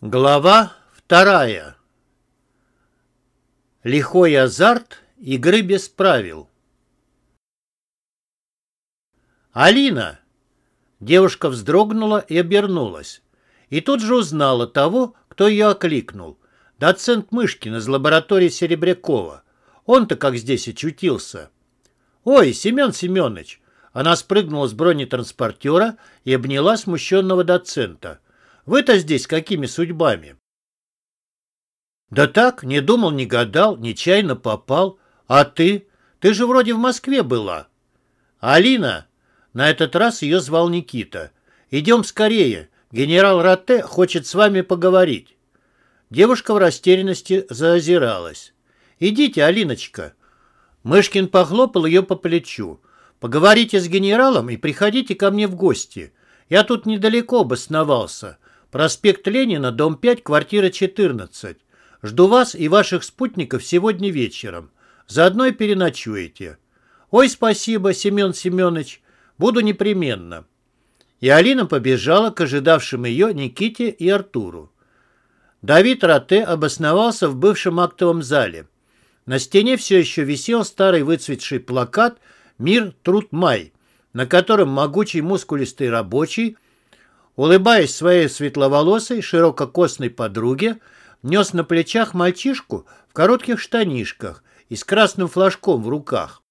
Глава вторая. Лихой азарт игры без правил. «Алина!» Девушка вздрогнула и обернулась. И тут же узнала того, кто ее окликнул. Доцент Мышкин из лаборатории Серебрякова. Он-то как здесь очутился. «Ой, Семен Семенович!» Она спрыгнула с бронетранспортера и обняла смущенного доцента. Вы-то здесь какими судьбами? Да так, не думал, не гадал, нечаянно попал. А ты? Ты же вроде в Москве была. Алина! На этот раз ее звал Никита. Идем скорее. Генерал Ротте хочет с вами поговорить. Девушка в растерянности заозиралась. «Идите, Алиночка». Мышкин похлопал ее по плечу. «Поговорите с генералом и приходите ко мне в гости. Я тут недалеко обосновался. Проспект Ленина, дом 5, квартира 14. Жду вас и ваших спутников сегодня вечером. Заодно и переночуете. Ой, спасибо, Семен Семенович. Буду непременно. И Алина побежала к ожидавшим ее Никите и Артуру. Давид Роте обосновался в бывшем актовом зале. На стене все еще висел старый выцветший плакат «Мир, труд, май», на котором могучий мускулистый рабочий Улыбаясь своей светловолосой, ширококосной подруге, нес на плечах мальчишку в коротких штанишках и с красным флажком в руках.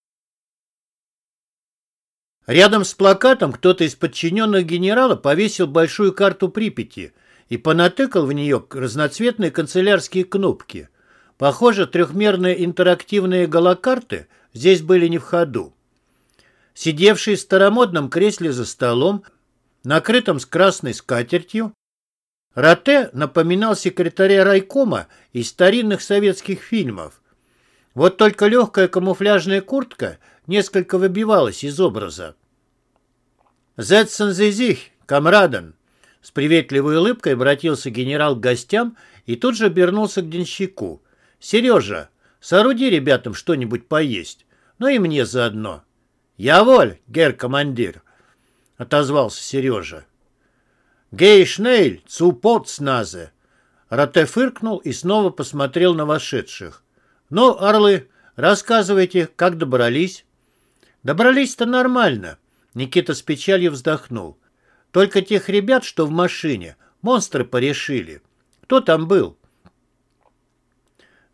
Рядом с плакатом кто-то из подчиненных генерала повесил большую карту Припяти и понатыкал в нее разноцветные канцелярские кнопки. Похоже, трехмерные интерактивные голокарты здесь были не в ходу. Сидевший в старомодном кресле за столом, накрытом с красной скатертью, Роте напоминал секретаря райкома из старинных советских фильмов. Вот только легкая камуфляжная куртка несколько выбивалась из образа. «Зетсен зизих, камраден!» С приветливой улыбкой обратился генерал к гостям и тут же обернулся к денщику. «Сережа, сооруди ребятам что-нибудь поесть, ну и мне заодно». «Я воль, гер-командир!» — отозвался Сережа. «Гей шнейль, цупот сназе!» Роте фыркнул и снова посмотрел на вошедших. «Ну, орлы, рассказывайте, как добрались?» «Добрались-то нормально», — Никита с печалью вздохнул. «Только тех ребят, что в машине, монстры порешили. Кто там был?»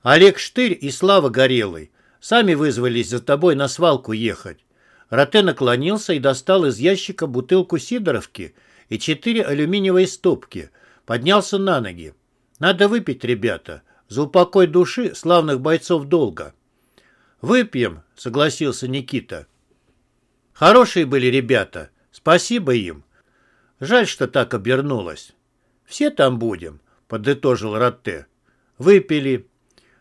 «Олег Штырь и Слава Горелый. Сами вызвались за тобой на свалку ехать. Роте наклонился и достал из ящика бутылку сидоровки и четыре алюминиевые стопки. Поднялся на ноги. «Надо выпить, ребята, за упокой души славных бойцов долга». «Выпьем», — согласился Никита. «Хорошие были ребята. Спасибо им. Жаль, что так обернулось». «Все там будем», — подытожил Ротте. «Выпили».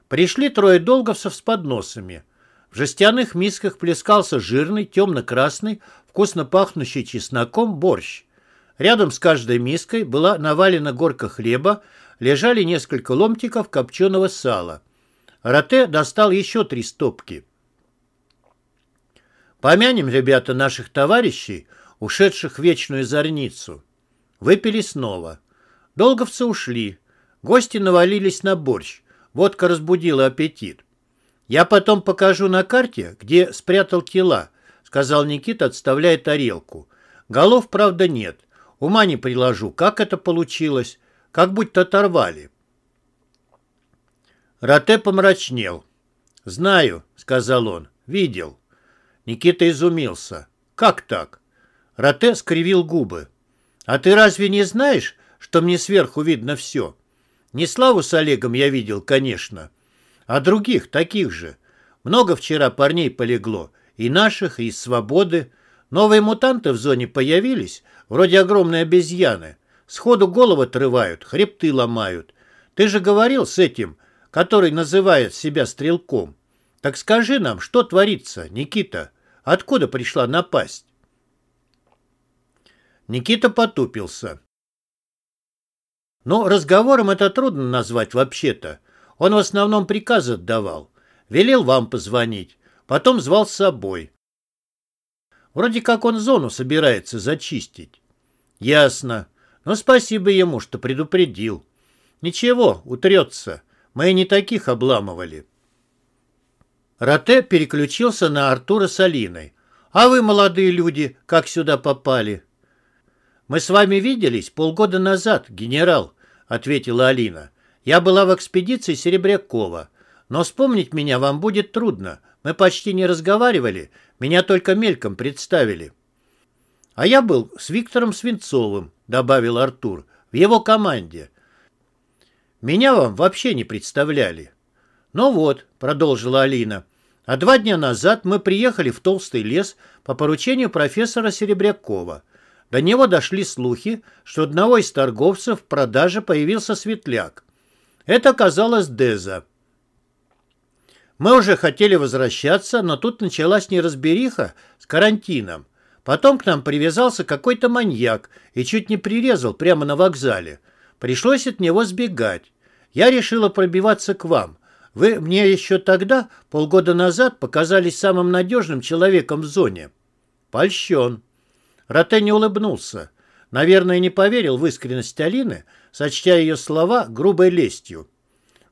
Пришли трое долговцев с подносами. В жестяных мисках плескался жирный, темно-красный, вкусно пахнущий чесноком борщ. Рядом с каждой миской была навалена горка хлеба, лежали несколько ломтиков копченого сала. Роте достал еще три стопки. Помянем, ребята, наших товарищей, ушедших в вечную зорницу. Выпили снова. Долговцы ушли. Гости навалились на борщ. Водка разбудила аппетит. «Я потом покажу на карте, где спрятал тела», — сказал Никита, отставляя тарелку. «Голов, правда, нет. Ума не приложу, как это получилось. Как будто оторвали». Роте помрачнел. «Знаю», — сказал он, — «видел». Никита изумился. «Как так?» Роте скривил губы. «А ты разве не знаешь, что мне сверху видно все? Не Славу с Олегом я видел, конечно, а других, таких же. Много вчера парней полегло. И наших, и из свободы. Новые мутанты в зоне появились, вроде огромной обезьяны. Сходу головы отрывают, хребты ломают. Ты же говорил с этим, который называет себя стрелком. Так скажи нам, что творится, Никита? Откуда пришла напасть? Никита потупился. Ну, разговором это трудно назвать вообще-то. Он в основном приказы отдавал. Велел вам позвонить, потом звал с собой. Вроде как он зону собирается зачистить. Ясно. Но спасибо ему, что предупредил. Ничего, утрется. Мы и не таких обламывали. Роте переключился на Артура с Алиной. «А вы, молодые люди, как сюда попали?» «Мы с вами виделись полгода назад, генерал», — ответила Алина. «Я была в экспедиции Серебрякова. Но вспомнить меня вам будет трудно. Мы почти не разговаривали, меня только мельком представили». «А я был с Виктором Свинцовым», — добавил Артур, — «в его команде. Меня вам вообще не представляли». «Ну вот», — продолжила Алина, — «а два дня назад мы приехали в Толстый лес по поручению профессора Серебрякова. До него дошли слухи, что одного из торговцев в продаже появился светляк. Это оказалось Деза. Мы уже хотели возвращаться, но тут началась неразбериха с карантином. Потом к нам привязался какой-то маньяк и чуть не прирезал прямо на вокзале. Пришлось от него сбегать. Я решила пробиваться к вам. Вы мне еще тогда, полгода назад, показались самым надежным человеком в зоне. Польщен. Роте не улыбнулся. Наверное, не поверил в искренность Алины, сочтя ее слова грубой лестью.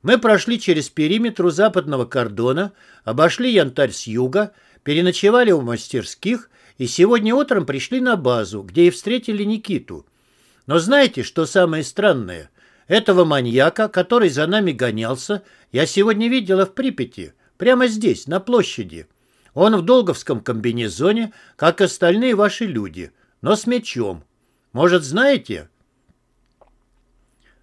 Мы прошли через периметр западного кордона, обошли янтарь с юга, переночевали у мастерских и сегодня утром пришли на базу, где и встретили Никиту. Но знаете, что самое странное? Этого маньяка, который за нами гонялся, я сегодня видела в Припяти, прямо здесь, на площади. Он в долговском комбинезоне, как остальные ваши люди, но с мечом. Может, знаете?»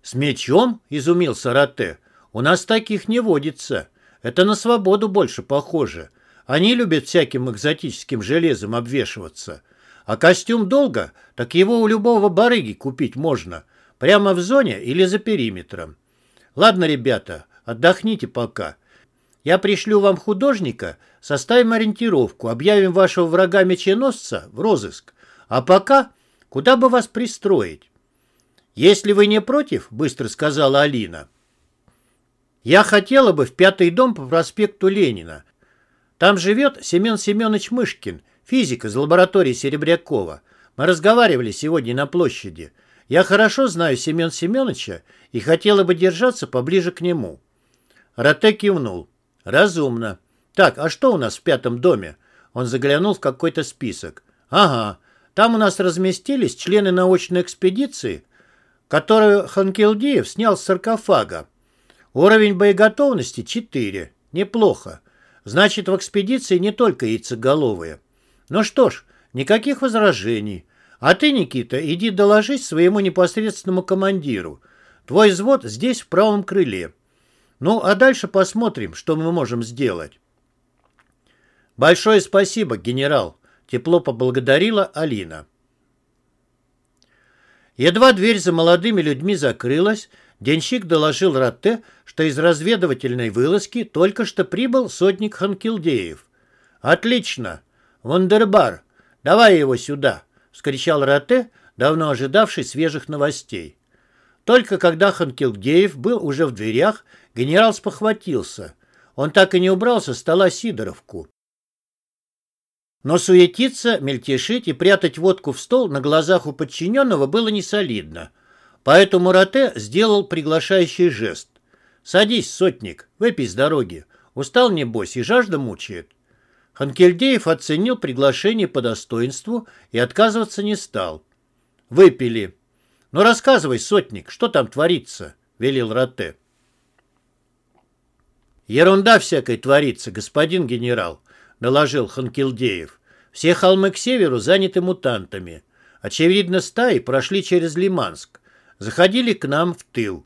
«С мечом?» — изумился Роте. «У нас таких не водится. Это на свободу больше похоже. Они любят всяким экзотическим железом обвешиваться. А костюм долго, так его у любого барыги купить можно. Прямо в зоне или за периметром. Ладно, ребята, отдохните пока. Я пришлю вам художника, составим ориентировку, объявим вашего врага-меченосца в розыск. А пока, куда бы вас пристроить? Если вы не против, быстро сказала Алина, я хотела бы в пятый дом по проспекту Ленина. Там живет Семен Семенович Мышкин, физик из лаборатории Серебрякова. Мы разговаривали сегодня на площади. Я хорошо знаю Семен Семеновича и хотела бы держаться поближе к нему. Роте кивнул. «Разумно. Так, а что у нас в пятом доме?» Он заглянул в какой-то список. «Ага, там у нас разместились члены научной экспедиции, которую Ханкелдиев снял с саркофага. Уровень боеготовности 4. Неплохо. Значит, в экспедиции не только яйцеголовые. Ну что ж, никаких возражений. А ты, Никита, иди доложись своему непосредственному командиру. Твой взвод здесь, в правом крыле. Ну, а дальше посмотрим, что мы можем сделать. Большое спасибо, генерал. Тепло поблагодарила Алина. Едва дверь за молодыми людьми закрылась, денщик доложил Ратте, что из разведывательной вылазки только что прибыл сотник Ханкилдеев. «Отлично! Вандербар! Давай его сюда!» — вскричал Ратте, давно ожидавший свежих новостей. Только когда Ханкилдеев был уже в дверях, Генерал спохватился. Он так и не убрал со стола Сидоровку. Но суетиться, мельтешить и прятать водку в стол на глазах у подчиненного было не солидно. Поэтому Роте сделал приглашающий жест. «Садись, сотник, выпей с дороги. Устал, небось, и жажда мучает». Ханкельдеев оценил приглашение по достоинству и отказываться не стал. «Выпили». «Ну рассказывай, сотник, что там творится?» — велел Роте. «Ерунда всякой творится, господин генерал», — доложил Ханкилдеев. «Все холмы к северу заняты мутантами. Очевидно, стаи прошли через Лиманск. Заходили к нам в тыл.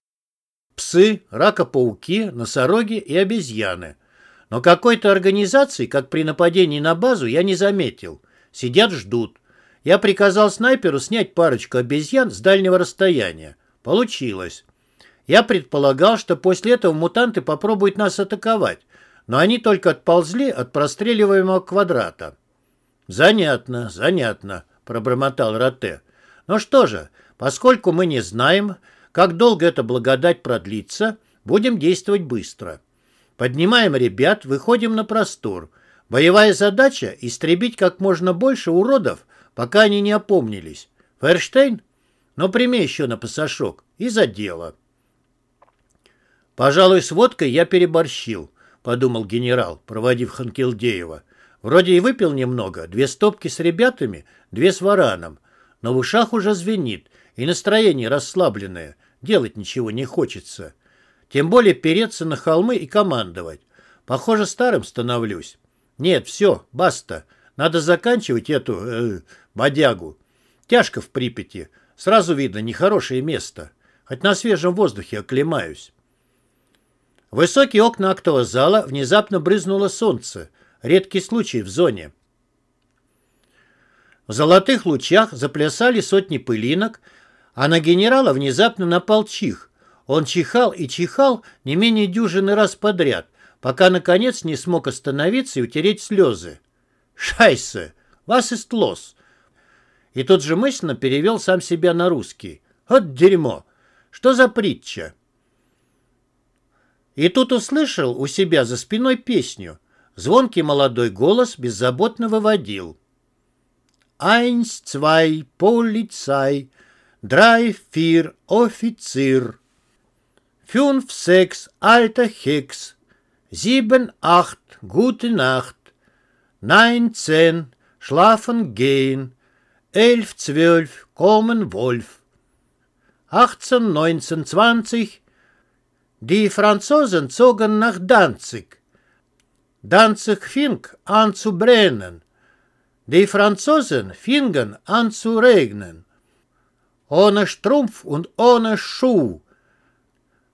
Псы, ракопауки, носороги и обезьяны. Но какой-то организации, как при нападении на базу, я не заметил. Сидят, ждут. Я приказал снайперу снять парочку обезьян с дальнего расстояния. Получилось. Я предполагал, что после этого мутанты попробуют нас атаковать, но они только отползли от простреливаемого квадрата. «Занятно, занятно», — пробормотал Роте. «Ну что же, поскольку мы не знаем, как долго эта благодать продлится, будем действовать быстро. Поднимаем ребят, выходим на простор. Боевая задача — истребить как можно больше уродов, пока они не опомнились. Ферштейн? Ну, прими еще на пасашок. И за дело». «Пожалуй, с водкой я переборщил», — подумал генерал, проводив Ханкилдеева. «Вроде и выпил немного, две стопки с ребятами, две с вараном, но в ушах уже звенит, и настроение расслабленное, делать ничего не хочется. Тем более переться на холмы и командовать. Похоже, старым становлюсь. Нет, все, баста, надо заканчивать эту э, бодягу. Тяжко в Припяти, сразу видно, нехорошее место. Хоть на свежем воздухе оклемаюсь». Высокие окна актового зала внезапно брызнуло солнце. Редкий случай в зоне. В золотых лучах заплясали сотни пылинок, а на генерала внезапно напал чих. Он чихал и чихал не менее дюжины раз подряд, пока, наконец, не смог остановиться и утереть слезы. «Шайсе! Вас los!» И тут же мысленно перевел сам себя на русский. «Вот дерьмо! Что за притча?» И тут услышал у себя за спиной песню. Звонкий молодой голос беззаботно выводил. Eins, zwei, Polizei, drei, vier, Offizier, fünf, sechs, alter Hex, sieben, acht, gute Nacht, neun, zehn, schlafen gehen, elf, zwölf, kommen Wolf, achtzehn, neunzehn, zwanzig, die Franzosen zogen nach Danzig. Danzig fing an zu brennen. Die Franzosen fingen an zu regnen. Ohne Strumpf und ohne Schuh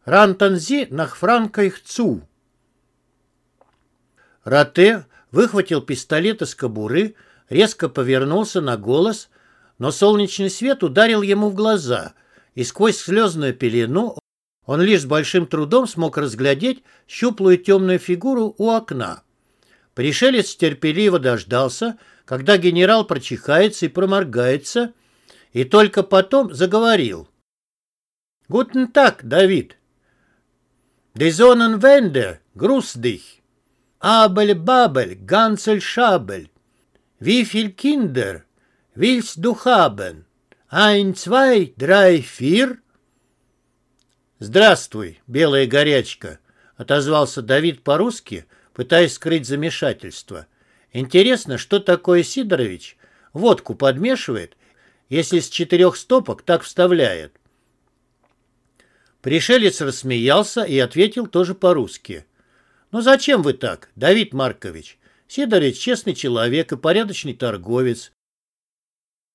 rannten sie nach Frankreich zu. Роте выхватил пистолет из кобуры, резко повернулся на голос, но солнечный свет ударил ему в глаза, и сквозь слезную пелену он лишь с большим трудом смог разглядеть щуплую темную фигуру у окна. Пришелец терпеливо дождался, когда генерал прочихается и проморгается, и только потом заговорил. «Гутен так, Давид!» «Die Sonnenwende, grüß dich! Abel, Babel, Ganzel, Schabel! Wie viel Kinder willst du haben? Ein, zwei, drei, vier?» «Здравствуй, белая горячка!» — отозвался Давид по-русски, пытаясь скрыть замешательство. Интересно, что такое Сидорович? Водку подмешивает, если с четырех стопок так вставляет. Пришелец рассмеялся и ответил тоже по-русски. «Ну зачем вы так, Давид Маркович? Сидорович честный человек и порядочный торговец.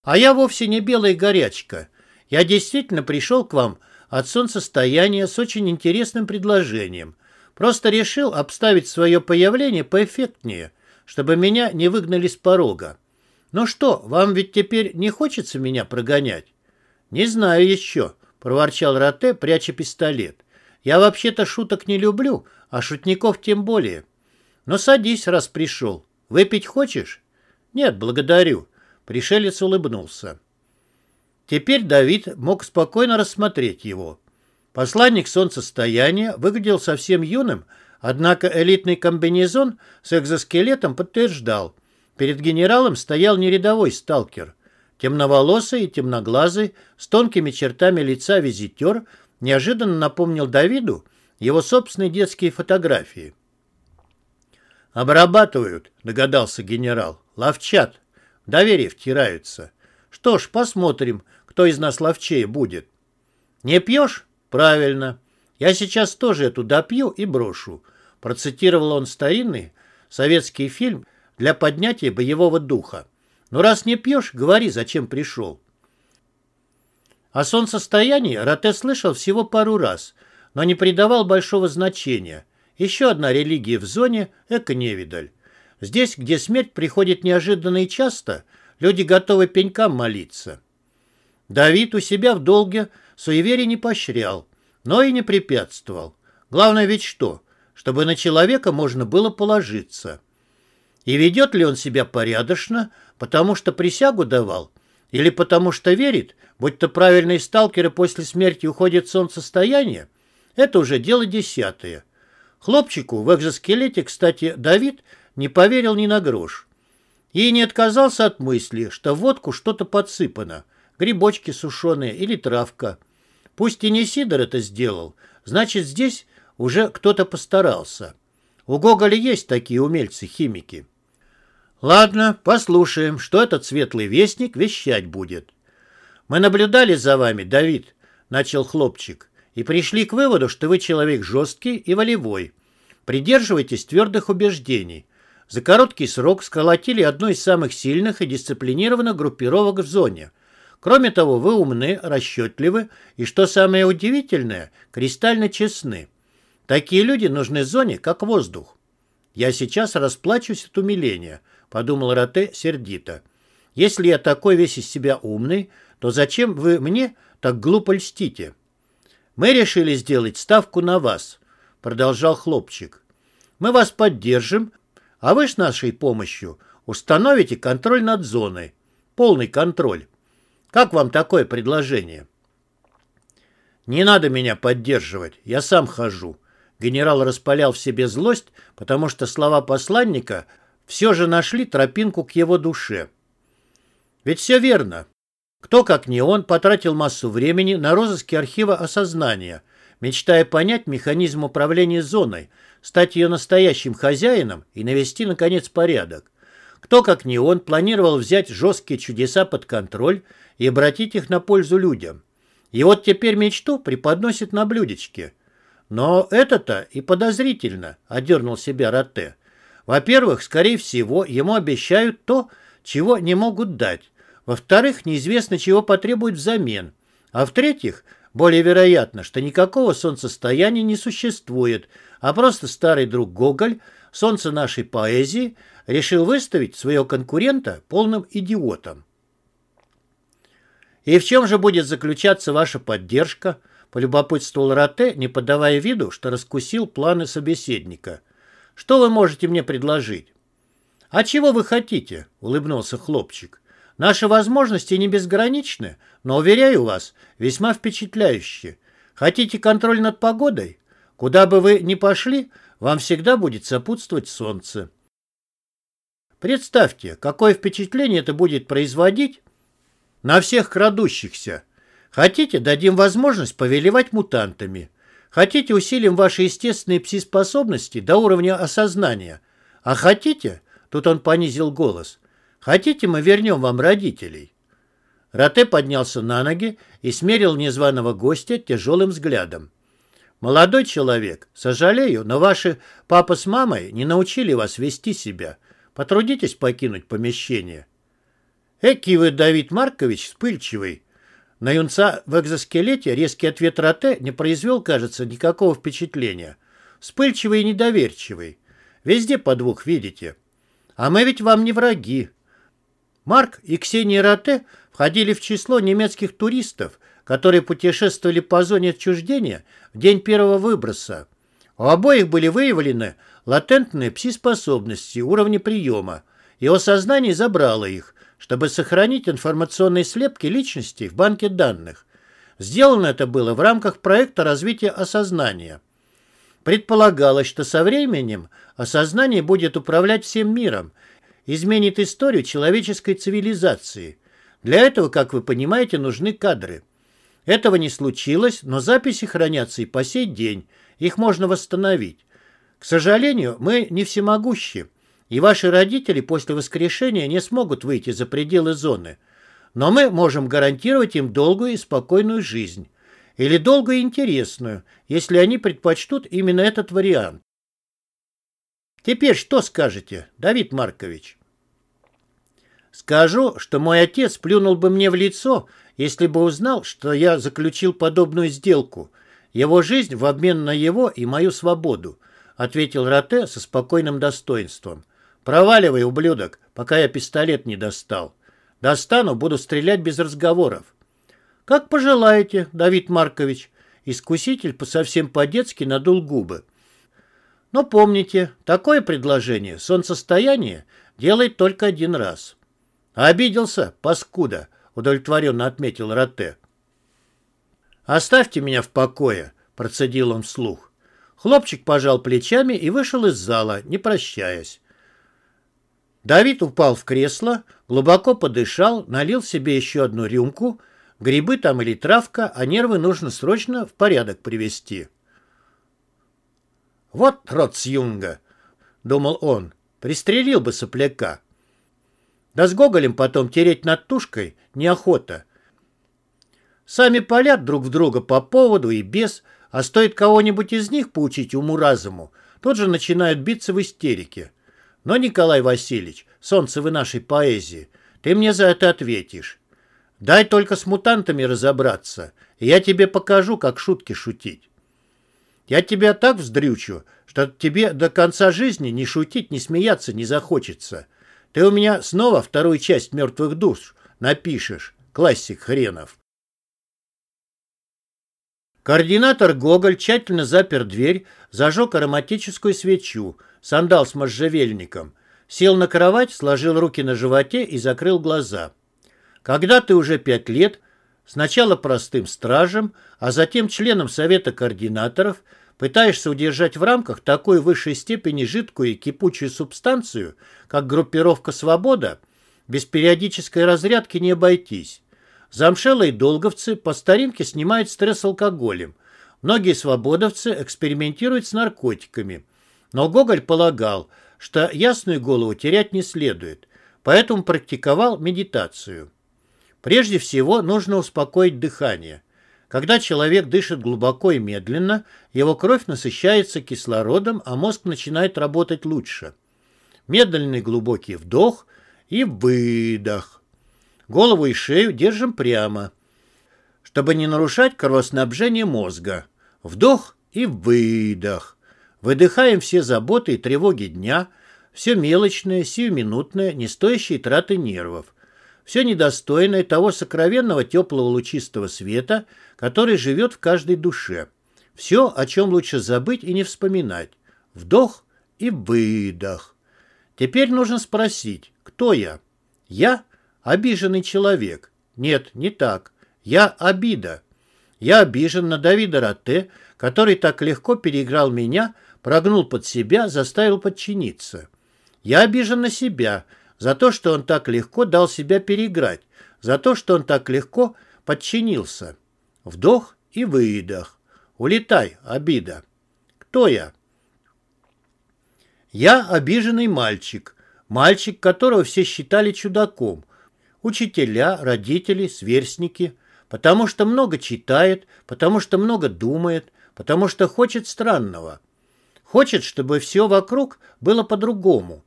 А я вовсе не белая горячка. Я действительно пришел к вам от солнцестояния с очень интересным предложением. Просто решил обставить свое появление поэффектнее, чтобы меня не выгнали с порога. Ну что, вам ведь теперь не хочется меня прогонять? Не знаю еще, проворчал Роте, пряча пистолет. Я вообще-то шуток не люблю, а шутников тем более. Но садись, раз пришел. Выпить хочешь? Нет, благодарю. Пришелец улыбнулся. Теперь Давид мог спокойно рассмотреть его. Посланник солнцестояния выглядел совсем юным, Однако элитный комбинезон с экзоскелетом подтверждал. Перед генералом стоял не рядовой сталкер. Темноволосый и темноглазый, с тонкими чертами лица визитер неожиданно напомнил Давиду его собственные детские фотографии. «Обрабатывают», — догадался генерал. «Ловчат. Доверие втираются. Что ж, посмотрим, кто из нас ловчее будет». «Не пьешь? Правильно. Я сейчас тоже эту допью и брошу. Процитировал он старинный советский фильм для поднятия боевого духа. Но раз не пьешь, говори, зачем пришел. О солнцестоянии Роте слышал всего пару раз, но не придавал большого значения. Еще одна религия в зоне – эко-невидаль. Здесь, где смерть приходит неожиданно и часто, люди готовы пенькам молиться. Давид у себя в долге суеверие не поощрял, но и не препятствовал. Главное ведь что? Чтобы на человека можно было положиться. И ведет ли он себя порядочно, потому что присягу давал, или потому что верит, будь то правильные сталкеры после смерти уходят в солнцестояние, это уже дело десятое. Хлопчику в экзоскелете, кстати, Давид не поверил ни на грош. И не отказался от мысли, что в водку что-то подсыпано, грибочки сушеные или травка. Пусть и не Сидор это сделал, значит, здесь уже кто-то постарался. У Гоголя есть такие умельцы-химики. Ладно, послушаем, что этот светлый вестник вещать будет. Мы наблюдали за вами, Давид, начал хлопчик, и пришли к выводу, что вы человек жесткий и волевой. Придерживайтесь твердых убеждений. За короткий срок сколотили одну из самых сильных и дисциплинированных группировок в зоне. Кроме того, вы умны, расчетливы и, что самое удивительное, кристально честны. Такие люди нужны зоне, как воздух. Я сейчас расплачусь от умиления, подумал Роте сердито. Если я такой весь из себя умный, то зачем вы мне так глупо льстите? Мы решили сделать ставку на вас, продолжал хлопчик. Мы вас поддержим, а вы с нашей помощью установите контроль над зоной. Полный контроль. Как вам такое предложение? Не надо меня поддерживать, я сам хожу. Генерал распалял в себе злость, потому что слова посланника все же нашли тропинку к его душе. Ведь все верно. Кто, как не он, потратил массу времени на розыски архива осознания, мечтая понять механизм управления зоной, стать ее настоящим хозяином и навести, наконец, порядок. Кто, как не он, планировал взять жесткие чудеса под контроль и обратить их на пользу людям. И вот теперь мечту преподносит на блюдечке. Но это-то и подозрительно, одернул себя Ротте. Во-первых, скорее всего, ему обещают то, чего не могут дать. Во-вторых, неизвестно, чего потребуют взамен. А в-третьих, более вероятно, что никакого солнцестояния не существует, а просто старый друг Гоголь, солнце нашей поэзии, решил выставить своего конкурента полным идиотом. «И в чем же будет заключаться ваша поддержка?» – полюбопытствовал Роте, не подавая виду, что раскусил планы собеседника. «Что вы можете мне предложить?» «А чего вы хотите?» – улыбнулся хлопчик. «Наши возможности не безграничны, но, уверяю вас, весьма впечатляющие. Хотите контроль над погодой? Куда бы вы ни пошли, вам всегда будет сопутствовать солнце. Представьте, какое впечатление это будет производить на всех крадущихся. Хотите, дадим возможность повелевать мутантами. Хотите, усилим ваши естественные пси-способности до уровня осознания. А хотите, тут он понизил голос, хотите, мы вернем вам родителей. Роте поднялся на ноги и смерил незваного гостя тяжелым взглядом. «Молодой человек, сожалею, но ваши папа с мамой не научили вас вести себя. Потрудитесь покинуть помещение». Эки вы, Давид Маркович, вспыльчивый. На юнца в экзоскелете резкий ответ Роте не произвел, кажется, никакого впечатления. Вспыльчивый и недоверчивый. Везде подвох видите. А мы ведь вам не враги. Марк и Ксения Роте входили в число немецких туристов, которые путешествовали по зоне отчуждения в день первого выброса. У обоих были выявлены латентные пси-способности уровня приема. Его сознание забрало их, чтобы сохранить информационные слепки личности в банке данных. Сделано это было в рамках проекта развития осознания. Предполагалось, что со временем осознание будет управлять всем миром, изменит историю человеческой цивилизации. Для этого, как вы понимаете, нужны кадры. Этого не случилось, но записи хранятся и по сей день, их можно восстановить. К сожалению, мы не всемогущи, и ваши родители после воскрешения не смогут выйти за пределы зоны. Но мы можем гарантировать им долгую и спокойную жизнь. Или долгую и интересную, если они предпочтут именно этот вариант. Теперь что скажете, Давид Маркович? Скажу, что мой отец плюнул бы мне в лицо, если бы узнал, что я заключил подобную сделку. Его жизнь в обмен на его и мою свободу, ответил Роте со спокойным достоинством. «Проваливай, ублюдок, пока я пистолет не достал. Достану, буду стрелять без разговоров». «Как пожелаете, Давид Маркович». Искуситель по совсем по-детски надул губы. Но помните, такое предложение солнцестояние делает только один раз. «Обиделся, паскуда», — удовлетворенно отметил Роте. «Оставьте меня в покое», — процедил он вслух. Хлопчик пожал плечами и вышел из зала, не прощаясь. Давид упал в кресло, глубоко подышал, налил себе еще одну рюмку. Грибы там или травка, а нервы нужно срочно в порядок привести. Вот Роцюнга, думал он, пристрелил бы сопляка. Да с Гоголем потом тереть над тушкой неохота. Сами палят друг в друга по поводу и без, а стоит кого-нибудь из них поучить уму-разуму, тот же начинает биться в истерике. Но, Николай Васильевич, солнце вы нашей поэзии, ты мне за это ответишь. Дай только с мутантами разобраться, и я тебе покажу, как шутки шутить. Я тебя так вздрючу, что тебе до конца жизни ни шутить, ни смеяться не захочется. Ты у меня снова вторую часть «Мертвых душ» напишешь, классик хренов. Координатор Гоголь тщательно запер дверь, зажег ароматическую свечу, сандал с можжевельником, сел на кровать, сложил руки на животе и закрыл глаза. Когда ты уже пять лет, сначала простым стражем, а затем членом Совета координаторов, пытаешься удержать в рамках такой высшей степени жидкую и кипучую субстанцию, как группировка «Свобода», без периодической разрядки не обойтись. Замшелые долговцы по старинке снимают стресс алкоголем. Многие свободовцы экспериментируют с наркотиками. Но Гоголь полагал, что ясную голову терять не следует, поэтому практиковал медитацию. Прежде всего нужно успокоить дыхание. Когда человек дышит глубоко и медленно, его кровь насыщается кислородом, а мозг начинает работать лучше. Медленный глубокий вдох и выдох. Голову и шею держим прямо, чтобы не нарушать кровоснабжение мозга. Вдох и выдох. Выдыхаем все заботы и тревоги дня, все мелочное, сиюминутное, не стоящие траты нервов все недостойное того сокровенного теплого лучистого света, который живет в каждой душе. Все, о чем лучше забыть и не вспоминать. Вдох и выдох. Теперь нужно спросить, кто я? Я обиженный человек. Нет, не так. Я обида. Я обижен на Давида Роте, который так легко переиграл меня, прогнул под себя, заставил подчиниться. Я обижен на себя, за то, что он так легко дал себя переиграть, за то, что он так легко подчинился. Вдох и выдох. Улетай, обида. Кто я? Я обиженный мальчик. Мальчик, которого все считали чудаком. Учителя, родители, сверстники. Потому что много читает, потому что много думает, потому что хочет странного. Хочет, чтобы все вокруг было по-другому.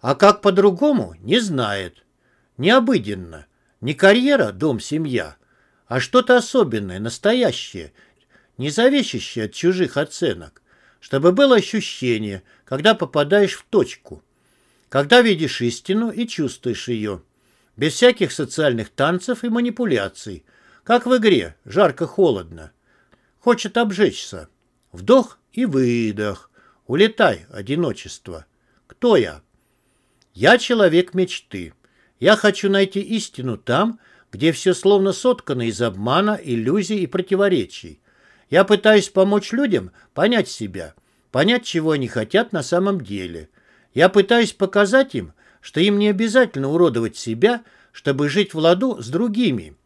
А как по-другому, не знает. Необыденно. Не карьера, дом, семья, а что-то особенное, настоящее, не зависящее от чужих оценок, чтобы было ощущение, когда попадаешь в точку, когда видишь истину и чувствуешь ее, без всяких социальных танцев и манипуляций, как в игре, жарко-холодно. Хочет обжечься. Вдох и выдох. Улетай, одиночество. Кто я? Я человек мечты. Я хочу найти истину там, где все словно соткано из обмана, иллюзий и противоречий. Я пытаюсь помочь людям понять себя, понять, чего они хотят на самом деле. Я пытаюсь показать им, что им не обязательно уродовать себя, чтобы жить в ладу с другими.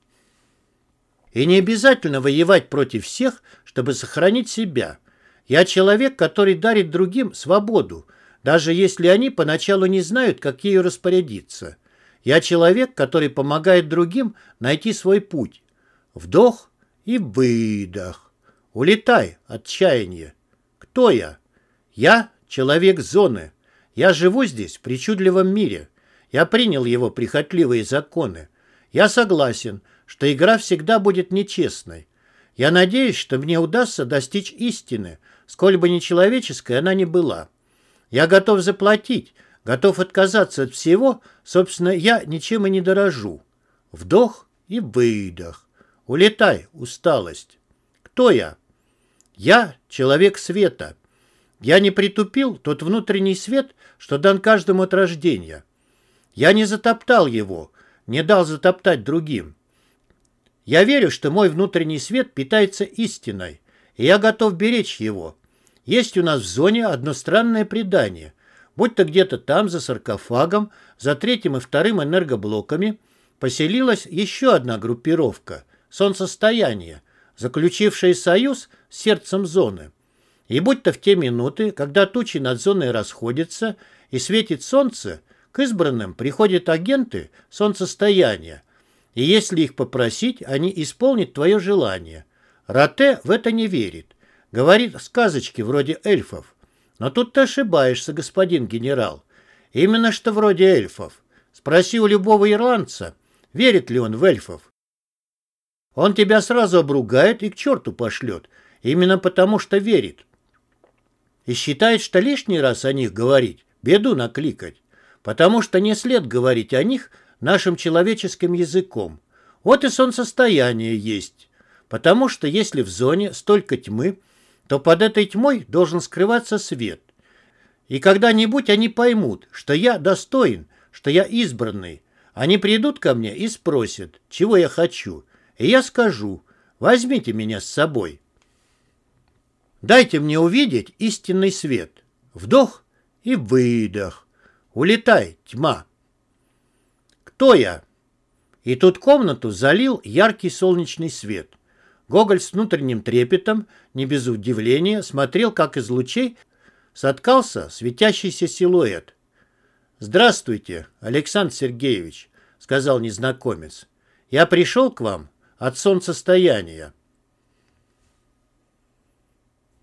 И не обязательно воевать против всех, чтобы сохранить себя. Я человек, который дарит другим свободу, даже если они поначалу не знают, как ею распорядиться. Я человек, который помогает другим найти свой путь. Вдох и выдох. Улетай, отчаяние. Кто я? Я человек зоны. Я живу здесь, в причудливом мире. Я принял его прихотливые законы. Я согласен, что игра всегда будет нечестной. Я надеюсь, что мне удастся достичь истины, сколь бы нечеловеческой она ни была. Я готов заплатить, готов отказаться от всего, собственно, я ничем и не дорожу. Вдох и выдох. Улетай, усталость. Кто я? Я человек света. Я не притупил тот внутренний свет, что дан каждому от рождения. Я не затоптал его, не дал затоптать другим. Я верю, что мой внутренний свет питается истиной, я готов беречь его. Есть у нас в зоне одно странное предание. Будь то где-то там, за саркофагом, за третьим и вторым энергоблоками, поселилась еще одна группировка – солнцестояние, заключившая союз с сердцем зоны. И будь-то в те минуты, когда тучи над зоной расходятся и светит солнце, к избранным приходят агенты солнцестояния, и если их попросить, они исполнят твое желание. Рате в это не верит. Говорит сказочки вроде эльфов. Но тут ты ошибаешься, господин генерал. Именно что вроде эльфов. Спроси у любого ирландца, верит ли он в эльфов. Он тебя сразу обругает и к черту пошлет, именно потому что верит. И считает, что лишний раз о них говорить, беду накликать, потому что не след говорить о них нашим человеческим языком. Вот и солнцестояние есть, потому что если в зоне столько тьмы, то под этой тьмой должен скрываться свет. И когда-нибудь они поймут, что я достоин, что я избранный. Они придут ко мне и спросят, чего я хочу, и я скажу, возьмите меня с собой. Дайте мне увидеть истинный свет. Вдох и выдох. Улетай, тьма. Кто я? И тут комнату залил яркий солнечный свет. Гоголь с внутренним трепетом, не без удивления, смотрел, как из лучей соткался светящийся силуэт. «Здравствуйте, Александр Сергеевич», — сказал незнакомец. «Я пришел к вам от солнцестояния».